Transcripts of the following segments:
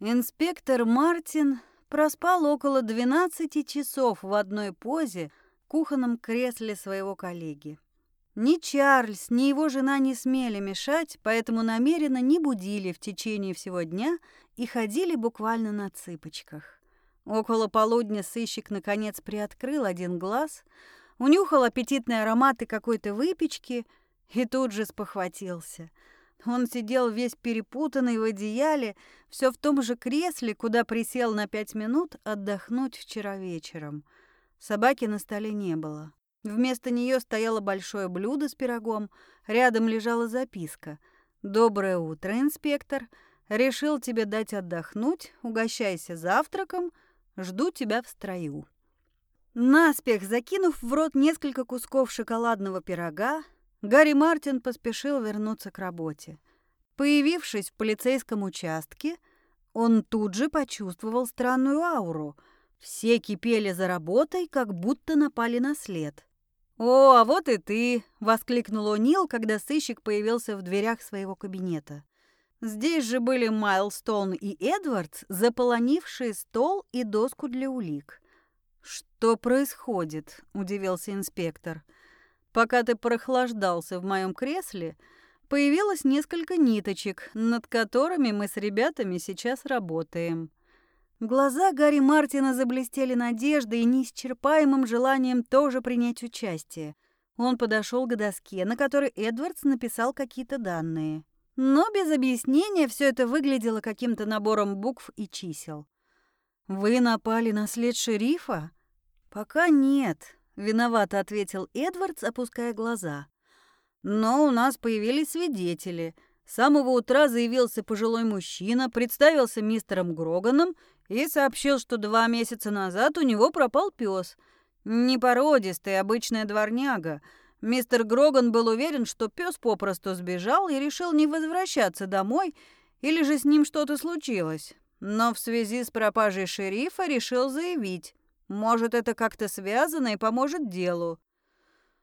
Инспектор Мартин проспал около 12 часов в одной позе в кухонном кресле своего коллеги. Ни Чарльз, ни его жена не смели мешать, поэтому намеренно не будили в течение всего дня и ходили буквально на цыпочках. Около полудня сыщик наконец приоткрыл один глаз, унюхал аппетитные ароматы какой-то выпечки и тут же спохватился. Он сидел весь перепутанный в одеяле, все в том же кресле, куда присел на пять минут отдохнуть вчера вечером. Собаки на столе не было. Вместо нее стояло большое блюдо с пирогом, рядом лежала записка. «Доброе утро, инспектор. Решил тебе дать отдохнуть, угощайся завтраком, жду тебя в строю». Наспех закинув в рот несколько кусков шоколадного пирога, Гарри Мартин поспешил вернуться к работе. Появившись в полицейском участке, он тут же почувствовал странную ауру. Все кипели за работой, как будто напали на след. «О, а вот и ты!» — воскликнул О'Нил, когда сыщик появился в дверях своего кабинета. Здесь же были Майлстоун и Эдвардс, заполонившие стол и доску для улик. «Что происходит?» — удивился инспектор. «Пока ты прохлаждался в моем кресле, появилось несколько ниточек, над которыми мы с ребятами сейчас работаем». Глаза Гарри Мартина заблестели надеждой и неисчерпаемым желанием тоже принять участие. Он подошел к доске, на которой Эдвардс написал какие-то данные. Но без объяснения все это выглядело каким-то набором букв и чисел. «Вы напали на след шерифа?» «Пока нет», — виновато ответил Эдвардс, опуская глаза. «Но у нас появились свидетели. С самого утра заявился пожилой мужчина, представился мистером Гроганом и сообщил, что два месяца назад у него пропал пес. Непородистый, обычная дворняга. Мистер Гроган был уверен, что пес попросту сбежал и решил не возвращаться домой, или же с ним что-то случилось. Но в связи с пропажей шерифа решил заявить. Может, это как-то связано и поможет делу.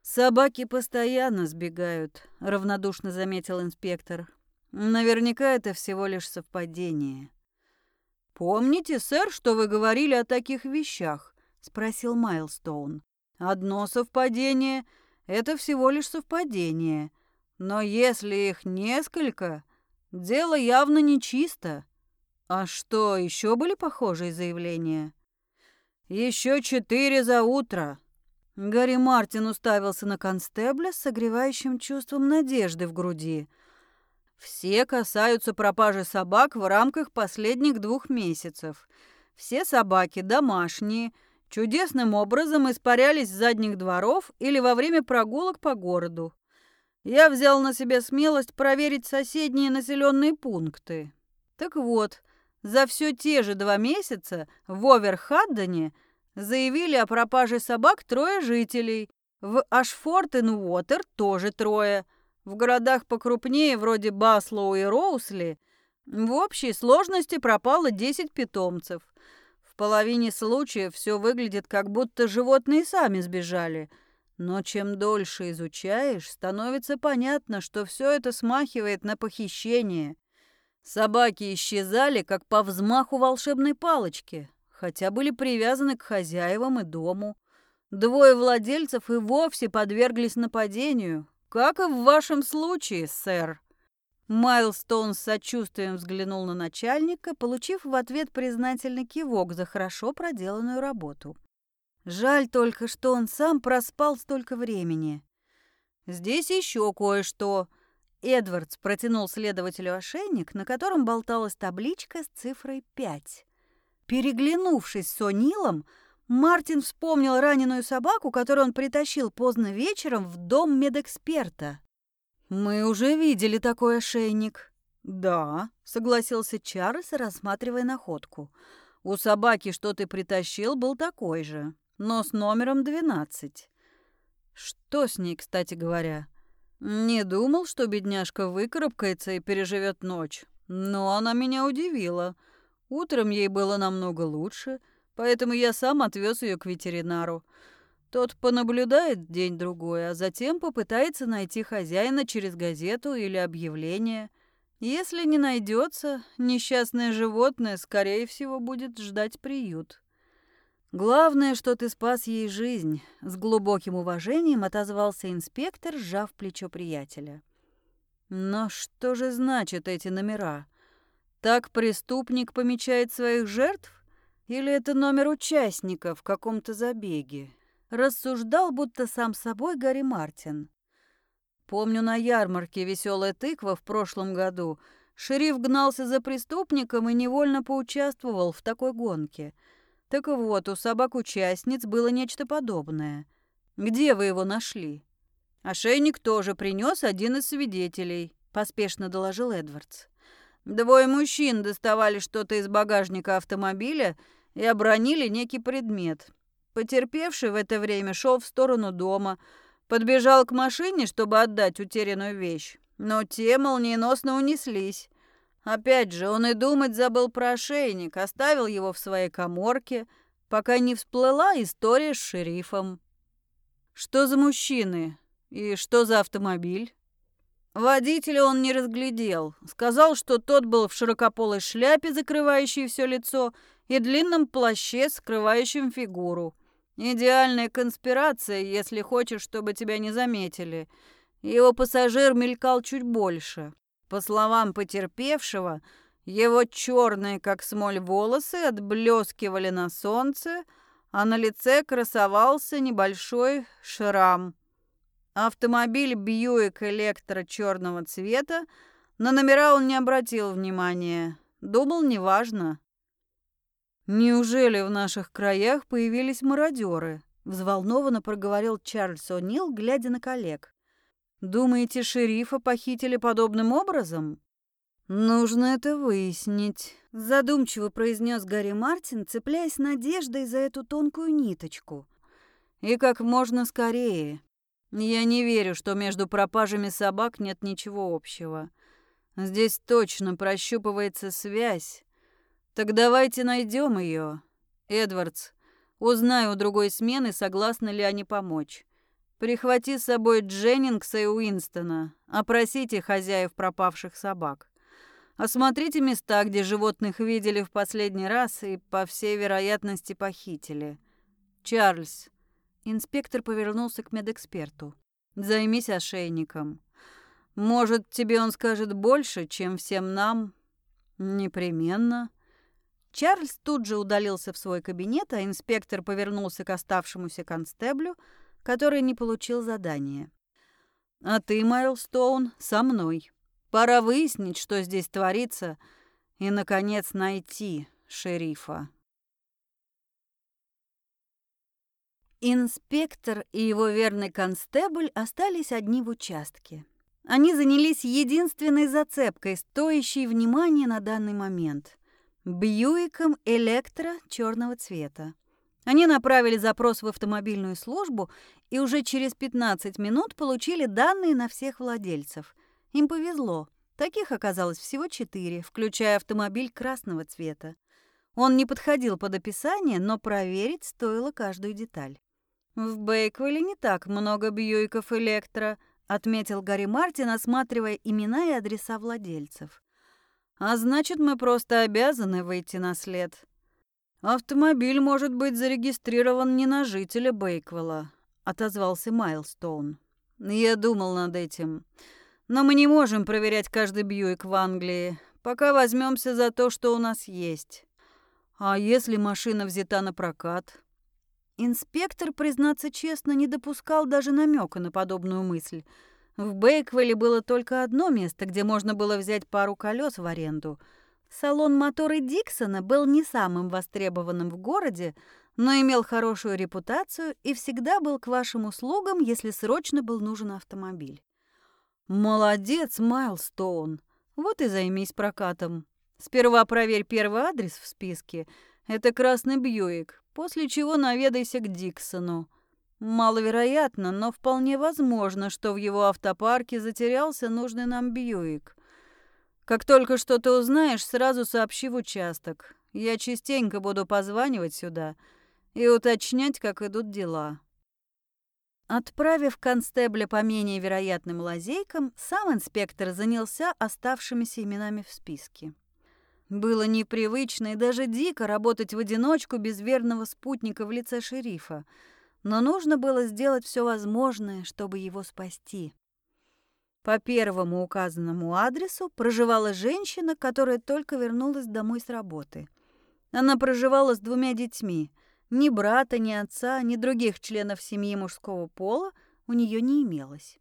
«Собаки постоянно сбегают», — равнодушно заметил инспектор. «Наверняка это всего лишь совпадение». «Помните, сэр, что вы говорили о таких вещах?» — спросил Майлстоун. «Одно совпадение — это всего лишь совпадение. Но если их несколько, дело явно нечисто. А что, еще были похожие заявления?» «Еще четыре за утро», Гарри Мартин уставился на констебля с согревающим чувством надежды в груди. Все касаются пропажи собак в рамках последних двух месяцев. Все собаки домашние, чудесным образом испарялись с задних дворов или во время прогулок по городу. Я взял на себя смелость проверить соседние населенные пункты. Так вот, за все те же два месяца в Оверхаддене Заявили о пропаже собак трое жителей. В Ашфортен-Уотер тоже трое. В городах покрупнее, вроде Баслоу и Роусли, в общей сложности пропало 10 питомцев. В половине случаев все выглядит, как будто животные сами сбежали. Но чем дольше изучаешь, становится понятно, что все это смахивает на похищение. Собаки исчезали, как по взмаху волшебной палочки хотя были привязаны к хозяевам и дому. Двое владельцев и вовсе подверглись нападению, как и в вашем случае, сэр. Майлстоун с сочувствием взглянул на начальника, получив в ответ признательный кивок за хорошо проделанную работу. Жаль только, что он сам проспал столько времени. Здесь еще кое-что. Эдвардс протянул следователю ошейник, на котором болталась табличка с цифрой 5. Переглянувшись с О'Нилом, Мартин вспомнил раненую собаку, которую он притащил поздно вечером в дом медэксперта. «Мы уже видели такой ошейник». «Да», — согласился Чарльз, рассматривая находку. «У собаки, что ты притащил, был такой же, но с номером 12. Что с ней, кстати говоря?» «Не думал, что бедняжка выкарабкается и переживет ночь, но она меня удивила». Утром ей было намного лучше, поэтому я сам отвез ее к ветеринару. Тот понаблюдает день-другой, а затем попытается найти хозяина через газету или объявление. Если не найдется, несчастное животное, скорее всего, будет ждать приют. Главное, что ты спас ей жизнь, с глубоким уважением отозвался инспектор, сжав плечо приятеля. Но что же значат эти номера? Так преступник помечает своих жертв? Или это номер участника в каком-то забеге? Рассуждал, будто сам собой Гарри Мартин. Помню на ярмарке «Веселая тыква» в прошлом году шериф гнался за преступником и невольно поучаствовал в такой гонке. Так вот, у собак-участниц было нечто подобное. Где вы его нашли? Ошейник тоже принес один из свидетелей, поспешно доложил Эдвардс. Двое мужчин доставали что-то из багажника автомобиля и обронили некий предмет. Потерпевший в это время шел в сторону дома, подбежал к машине, чтобы отдать утерянную вещь, но те молниеносно унеслись. Опять же, он и думать забыл про ошейник, оставил его в своей коморке, пока не всплыла история с шерифом. Что за мужчины? И что за автомобиль? Водителя он не разглядел. Сказал, что тот был в широкополой шляпе, закрывающей все лицо, и длинном плаще, скрывающем фигуру. Идеальная конспирация, если хочешь, чтобы тебя не заметили. Его пассажир мелькал чуть больше. По словам потерпевшего, его черные, как смоль, волосы отблескивали на солнце, а на лице красовался небольшой шрам. Автомобиль Бьюик Электро черного цвета, на номера он не обратил внимания. Думал, неважно. «Неужели в наших краях появились мародеры?» — взволнованно проговорил Чарльз О'Нил, глядя на коллег. «Думаете, шерифа похитили подобным образом?» «Нужно это выяснить», — задумчиво произнес Гарри Мартин, цепляясь надеждой за эту тонкую ниточку. «И как можно скорее. Я не верю, что между пропажами собак нет ничего общего. Здесь точно прощупывается связь. Так давайте найдем ее. Эдвардс, узнай у другой смены, согласны ли они помочь. Прихвати с собой Дженнингса и Уинстона. Опросите хозяев пропавших собак. Осмотрите места, где животных видели в последний раз и, по всей вероятности, похитили. Чарльз, Инспектор повернулся к медэксперту. «Займись ошейником. Может, тебе он скажет больше, чем всем нам?» «Непременно». Чарльз тут же удалился в свой кабинет, а инспектор повернулся к оставшемуся констеблю, который не получил задание. «А ты, Майлстоун, со мной. Пора выяснить, что здесь творится, и, наконец, найти шерифа». Инспектор и его верный констебль остались одни в участке. Они занялись единственной зацепкой, стоящей внимания на данный момент – Бьюиком Электро черного цвета. Они направили запрос в автомобильную службу и уже через 15 минут получили данные на всех владельцев. Им повезло. Таких оказалось всего четыре, включая автомобиль красного цвета. Он не подходил под описание, но проверить стоило каждую деталь. «В Бейквилле не так много Бьюиков Электро», — отметил Гарри Мартин, осматривая имена и адреса владельцев. «А значит, мы просто обязаны выйти на след». «Автомобиль может быть зарегистрирован не на жителя Бейквелла», — отозвался Майлстоун. «Я думал над этим. Но мы не можем проверять каждый Бьюик в Англии. Пока возьмемся за то, что у нас есть. А если машина взята на прокат?» Инспектор, признаться честно, не допускал даже намека на подобную мысль. В Бейквелле было только одно место, где можно было взять пару колес в аренду. Салон моторы Диксона был не самым востребованным в городе, но имел хорошую репутацию и всегда был к вашим услугам, если срочно был нужен автомобиль. Молодец, Майлстоун. Вот и займись прокатом. Сперва проверь первый адрес в списке. Это Красный Бьюик после чего наведайся к Диксону. Маловероятно, но вполне возможно, что в его автопарке затерялся нужный нам Бьюик. Как только что-то узнаешь, сразу сообщи в участок. Я частенько буду позванивать сюда и уточнять, как идут дела. Отправив констебля по менее вероятным лазейкам, сам инспектор занялся оставшимися именами в списке. Было непривычно и даже дико работать в одиночку без верного спутника в лице шерифа, но нужно было сделать все возможное, чтобы его спасти. По первому указанному адресу проживала женщина, которая только вернулась домой с работы. Она проживала с двумя детьми. Ни брата, ни отца, ни других членов семьи мужского пола у нее не имелось.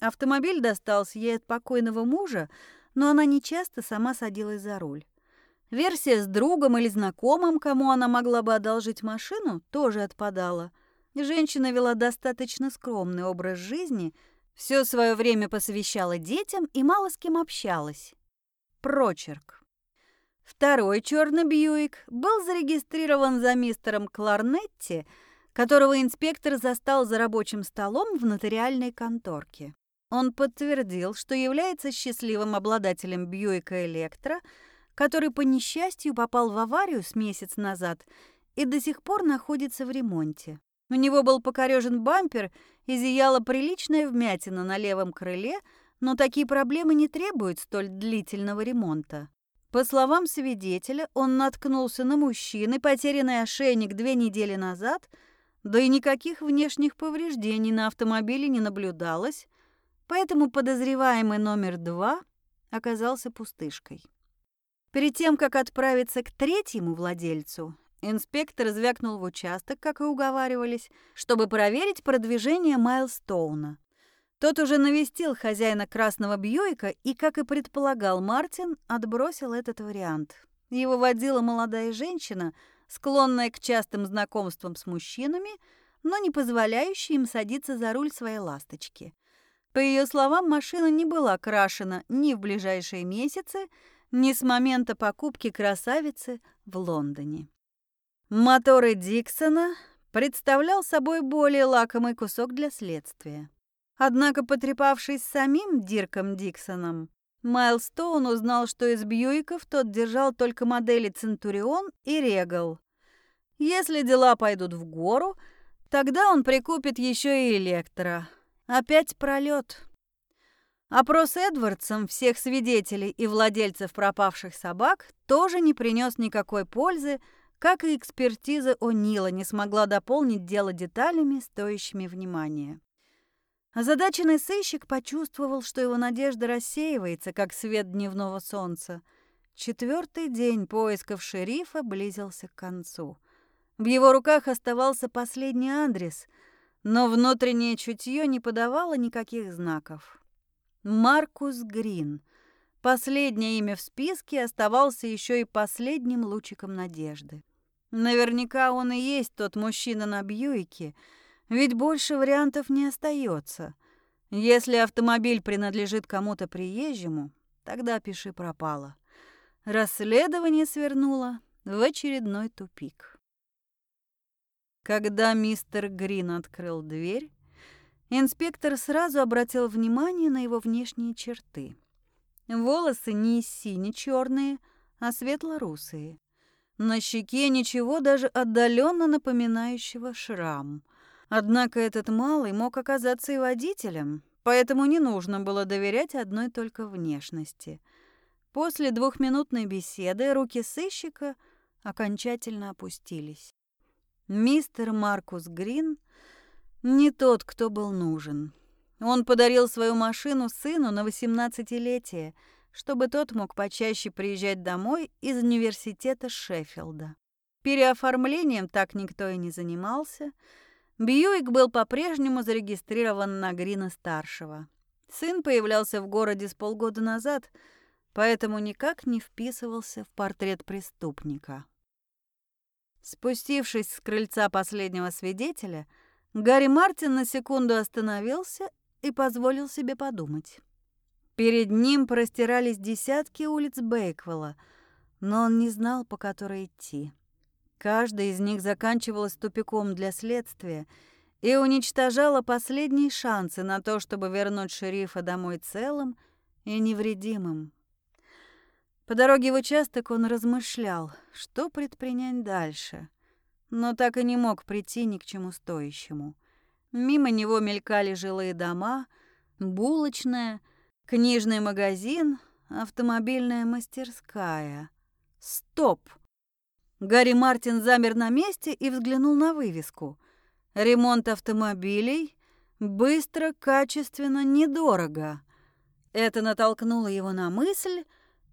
Автомобиль достался ей от покойного мужа, но она нечасто сама садилась за руль. Версия с другом или знакомым, кому она могла бы одолжить машину, тоже отпадала. Женщина вела достаточно скромный образ жизни, все свое время посвящала детям и мало с кем общалась. Прочерк. Второй черный Бьюик был зарегистрирован за мистером Кларнетти, которого инспектор застал за рабочим столом в нотариальной конторке. Он подтвердил, что является счастливым обладателем Бьюика Электро – который по несчастью попал в аварию с месяц назад и до сих пор находится в ремонте. У него был покорежен бампер и зияла приличная вмятина на левом крыле, но такие проблемы не требуют столь длительного ремонта. По словам свидетеля, он наткнулся на мужчины, потерянный ошейник две недели назад, да и никаких внешних повреждений на автомобиле не наблюдалось, поэтому подозреваемый номер два оказался пустышкой. Перед тем, как отправиться к третьему владельцу, инспектор звякнул в участок, как и уговаривались, чтобы проверить продвижение Майлстоуна. Тот уже навестил хозяина красного Бьюика и, как и предполагал Мартин, отбросил этот вариант. Его водила молодая женщина, склонная к частым знакомствам с мужчинами, но не позволяющая им садиться за руль своей ласточки. По ее словам, машина не была крашена ни в ближайшие месяцы, ни с момента покупки красавицы в Лондоне. Моторы Диксона представлял собой более лакомый кусок для следствия. Однако, потрепавшись самим Дирком Диксоном, Майлстоун узнал, что из Бьюиков тот держал только модели Центурион и Регал. Если дела пойдут в гору, тогда он прикупит еще и Электро. Опять пролет. Опрос Эдвардсом всех свидетелей и владельцев пропавших собак тоже не принес никакой пользы, как и экспертиза О'Нила не смогла дополнить дело деталями, стоящими внимания. Озадаченный сыщик почувствовал, что его надежда рассеивается, как свет дневного солнца. Четвертый день поисков шерифа близился к концу. В его руках оставался последний адрес, но внутреннее чутье не подавало никаких знаков. Маркус Грин. Последнее имя в списке оставался еще и последним лучиком надежды. Наверняка он и есть тот мужчина на Бьюике, ведь больше вариантов не остается. Если автомобиль принадлежит кому-то приезжему, тогда пиши пропало. Расследование свернуло в очередной тупик. Когда мистер Грин открыл дверь, Инспектор сразу обратил внимание на его внешние черты. Волосы не сине-черные, а светло-русые. На щеке ничего даже отдаленно напоминающего шрам. Однако этот малый мог оказаться и водителем, поэтому не нужно было доверять одной только внешности. После двухминутной беседы руки сыщика окончательно опустились. Мистер Маркус Грин не тот, кто был нужен. Он подарил свою машину сыну на восемнадцатилетие, чтобы тот мог почаще приезжать домой из университета Шеффилда. Переоформлением так никто и не занимался. Бьюик был по-прежнему зарегистрирован на Грина-старшего. Сын появлялся в городе с полгода назад, поэтому никак не вписывался в портрет преступника. Спустившись с крыльца последнего свидетеля, Гарри Мартин на секунду остановился и позволил себе подумать. Перед ним простирались десятки улиц Бейквелла, но он не знал, по которой идти. Каждая из них заканчивалась тупиком для следствия и уничтожала последние шансы на то, чтобы вернуть шерифа домой целым и невредимым. По дороге в участок он размышлял, что предпринять дальше но так и не мог прийти ни к чему стоящему. Мимо него мелькали жилые дома, булочная, книжный магазин, автомобильная мастерская. Стоп! Гарри Мартин замер на месте и взглянул на вывеску. Ремонт автомобилей быстро, качественно, недорого. Это натолкнуло его на мысль,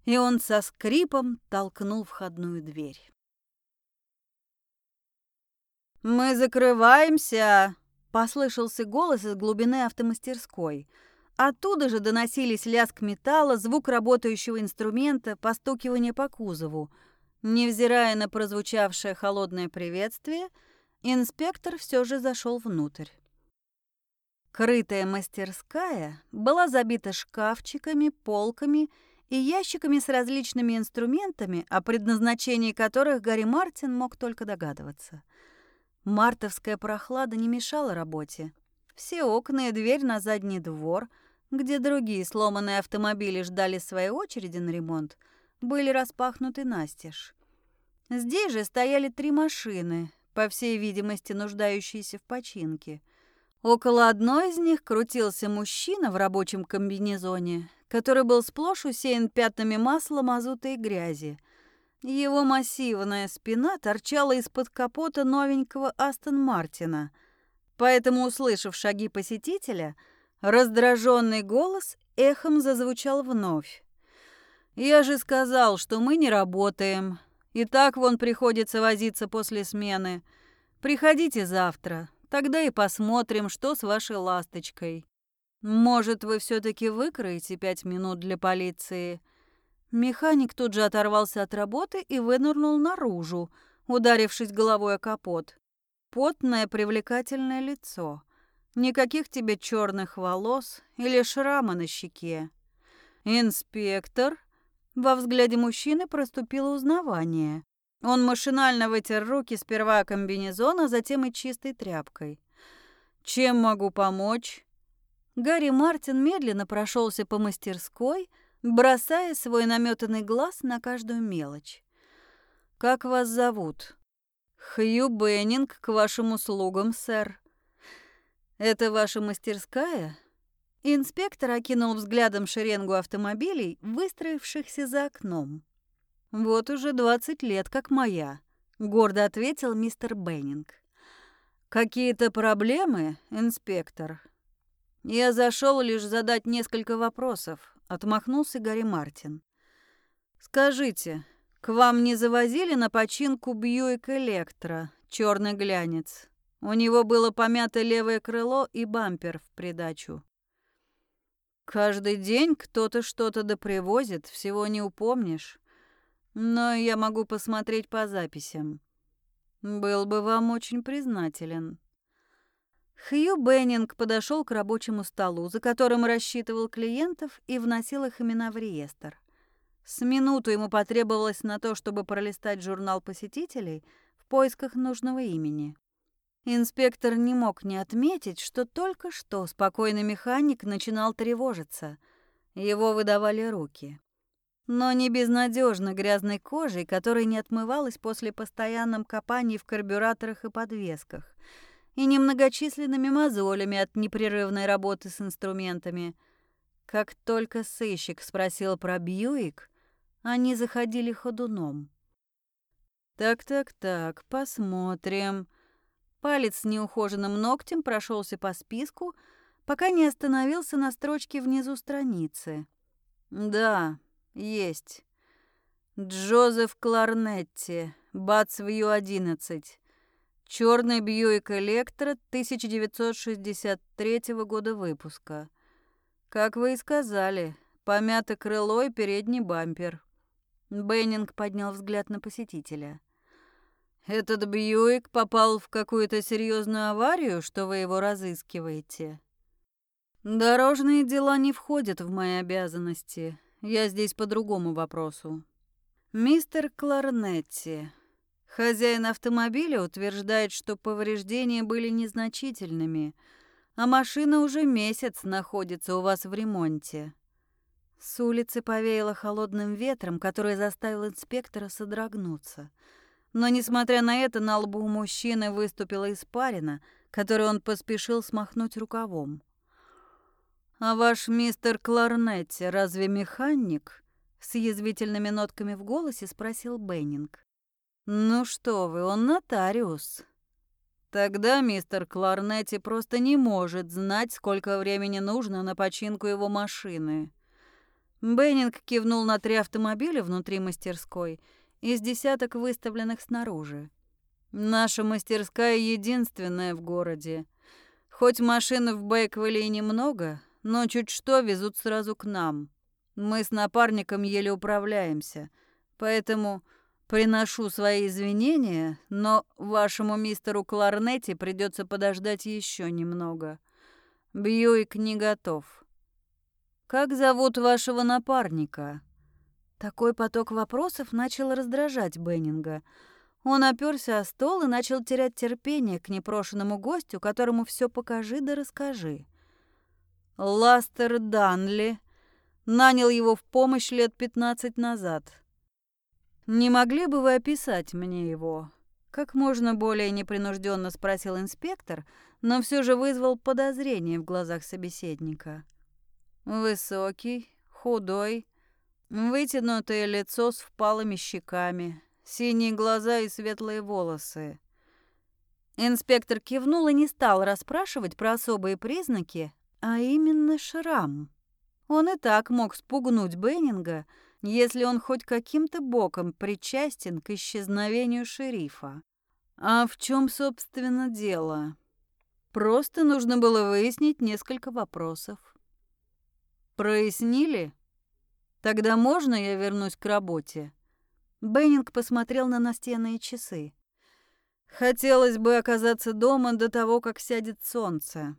и он со скрипом толкнул входную дверь. «Мы закрываемся!» — послышался голос из глубины автомастерской. Оттуда же доносились лязг металла, звук работающего инструмента, постукивание по кузову. Невзирая на прозвучавшее холодное приветствие, инспектор все же зашел внутрь. Крытая мастерская была забита шкафчиками, полками и ящиками с различными инструментами, о предназначении которых Гарри Мартин мог только догадываться. Мартовская прохлада не мешала работе. Все окна и дверь на задний двор, где другие сломанные автомобили ждали своей очереди на ремонт, были распахнуты настежь. Здесь же стояли три машины, по всей видимости, нуждающиеся в починке – Около одной из них крутился мужчина в рабочем комбинезоне, который был сплошь усеян пятнами масла, мазута и грязи. Его массивная спина торчала из-под капота новенького Астон Мартина. Поэтому, услышав шаги посетителя, раздраженный голос эхом зазвучал вновь. «Я же сказал, что мы не работаем. И так вон приходится возиться после смены. Приходите завтра, Тогда и посмотрим, что с вашей ласточкой. Может, вы все таки выкроете пять минут для полиции?» Механик тут же оторвался от работы и вынырнул наружу, ударившись головой о капот. Потное привлекательное лицо. Никаких тебе черных волос или шрама на щеке. «Инспектор?» Во взгляде мужчины проступило узнавание. Он машинально вытер руки сперва комбинезона, а затем и чистой тряпкой. «Чем могу помочь?» Гарри Мартин медленно прошелся по мастерской, бросая свой наметанный глаз на каждую мелочь. «Как вас зовут?» «Хью Беннинг, к вашим услугам, сэр». «Это ваша мастерская?» Инспектор окинул взглядом шеренгу автомобилей, выстроившихся за окном. «Вот уже двадцать лет, как моя», — гордо ответил мистер Беннинг. «Какие-то проблемы, инспектор?» «Я зашел лишь задать несколько вопросов», — отмахнулся Гарри Мартин. «Скажите, к вам не завозили на починку Бьюик Электро, черный глянец? У него было помято левое крыло и бампер в придачу». «Каждый день кто-то что-то допривозит, всего не упомнишь. Но я могу посмотреть по записям. Был бы вам очень признателен. Хью Беннинг подошел к рабочему столу, за которым рассчитывал клиентов и вносил их имена в реестр. С минуту ему потребовалось на то, чтобы пролистать журнал посетителей в поисках нужного имени. Инспектор не мог не отметить, что только что спокойный механик начинал тревожиться. Его выдавали руки но не безнадежно грязной кожей, которая не отмывалась после постоянном копаний в карбюраторах и подвесках, и немногочисленными мозолями от непрерывной работы с инструментами. Как только сыщик спросил про Бьюик, они заходили ходуном. «Так-так-так, посмотрим». Палец с неухоженным ногтем прошелся по списку, пока не остановился на строчке внизу страницы. «Да, есть. Джозеф Кларнетти, Бацвью-11. Черный Бьюик Электро 1963 года выпуска. Как вы и сказали, помято крыло и передний бампер. Беннинг поднял взгляд на посетителя. Этот Бьюик попал в какую-то серьезную аварию, что вы его разыскиваете? Дорожные дела не входят в мои обязанности. Я здесь по другому вопросу. Мистер Кларнетти, хозяин автомобиля, утверждает, что повреждения были незначительными, а машина уже месяц находится у вас в ремонте. С улицы повеяло холодным ветром, который заставил инспектора содрогнуться. Но, несмотря на это, на лбу мужчины выступила испарина, который он поспешил смахнуть рукавом. «А ваш мистер Кларнетти разве механик?» С язвительными нотками в голосе спросил Беннинг. «Ну что вы, он нотариус». Тогда мистер Кларнетти просто не может знать, сколько времени нужно на починку его машины. Беннинг кивнул на три автомобиля внутри мастерской из десяток выставленных снаружи. Наша мастерская единственная в городе. Хоть машин в Бейквилле и немного, но чуть что везут сразу к нам. Мы с напарником еле управляемся, поэтому приношу свои извинения, но вашему мистеру Кларнетти придется подождать еще немного. Бьюик не готов. Как зовут вашего напарника? Такой поток вопросов начал раздражать Беннинга. Он оперся о стол и начал терять терпение к непрошенному гостю, которому все покажи да расскажи. Ластер Данли нанял его в помощь лет пятнадцать назад. Не могли бы вы описать мне его? Как можно более непринужденно спросил инспектор, но все же вызвал подозрение в глазах собеседника. Высокий, худой, вытянутое лицо с впалыми щеками, синие глаза и светлые волосы. Инспектор кивнул и не стал расспрашивать про особые признаки, а именно шрам. Он и так мог спугнуть Беннинга, если он хоть каким-то боком причастен к исчезновению шерифа. А в чем, собственно, дело? Просто нужно было выяснить несколько вопросов. Прояснили? Тогда можно я вернусь к работе? Беннинг посмотрел на настенные часы. Хотелось бы оказаться дома до того, как сядет солнце.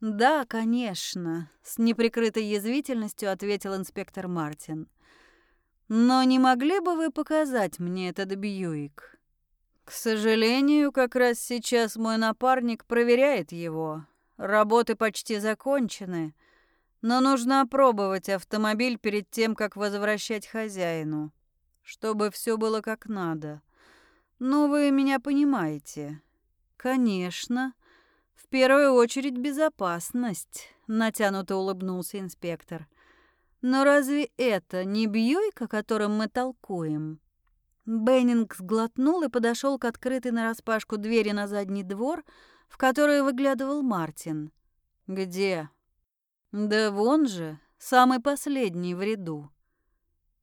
«Да, конечно», — с неприкрытой язвительностью ответил инспектор Мартин. «Но не могли бы вы показать мне этот Бьюик?» «К сожалению, как раз сейчас мой напарник проверяет его. Работы почти закончены, но нужно опробовать автомобиль перед тем, как возвращать хозяину, чтобы все было как надо. Ну, вы меня понимаете». «Конечно», в первую очередь безопасность, натянуто улыбнулся инспектор. Но разве это не Бьюик, о котором мы толкуем? Беннинг сглотнул и подошел к открытой нараспашку двери на задний двор, в которую выглядывал Мартин. «Где?» «Да вон же, самый последний в ряду».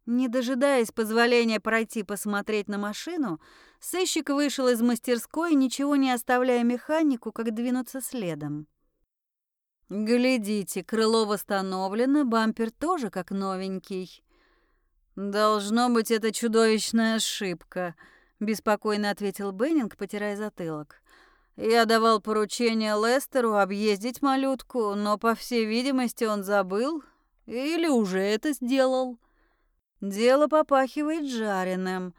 Не дожидаясь позволения пройти посмотреть на машину, сыщик вышел из мастерской, ничего не оставляя механику, как двинуться следом. «Глядите, крыло восстановлено, бампер тоже как новенький». «Должно быть, это чудовищная ошибка», — беспокойно ответил Беннинг, потирая затылок. «Я давал поручение Лестеру объездить малютку, но, по всей видимости, он забыл или уже это сделал». Дело попахивает жареным.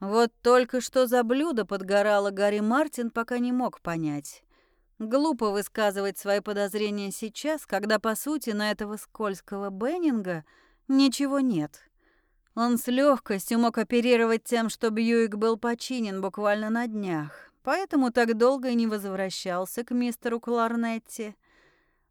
Вот только что за блюдо подгорало Гарри Мартин, пока не мог понять. Глупо высказывать свои подозрения сейчас, когда, по сути, на этого скользкого Беннинга ничего нет. Он с легкостью мог оперировать тем, что Бьюик был починен буквально на днях, поэтому так долго и не возвращался к мистеру Кларнетти.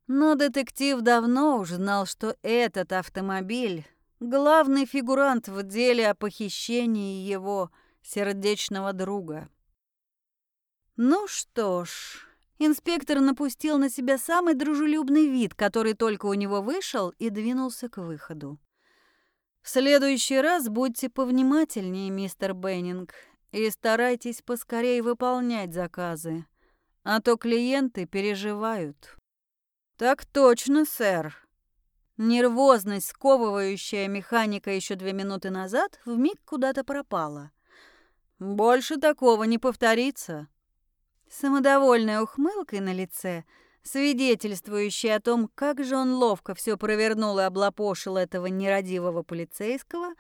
Но детектив давно уже знал, что этот автомобиль главный фигурант в деле о похищении его сердечного друга. Ну что ж, инспектор напустил на себя самый дружелюбный вид, который только у него вышел, и двинулся к выходу. В следующий раз будьте повнимательнее, мистер Беннинг, и старайтесь поскорее выполнять заказы, а то клиенты переживают. Так точно, сэр, Нервозность, сковывающая механика еще две минуты назад, вмиг куда-то пропала. Больше такого не повторится. Самодовольная ухмылкой на лице, свидетельствующая о том, как же он ловко все провернул и облапошил этого нерадивого полицейского,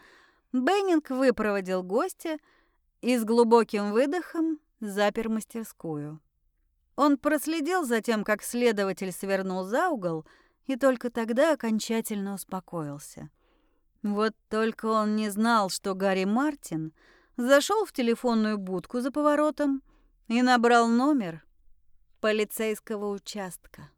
Беннинг выпроводил гостя и с глубоким выдохом запер мастерскую. Он проследил за тем, как следователь свернул за угол — и только тогда окончательно успокоился. Вот только он не знал, что Гарри Мартин зашел в телефонную будку за поворотом и набрал номер полицейского участка.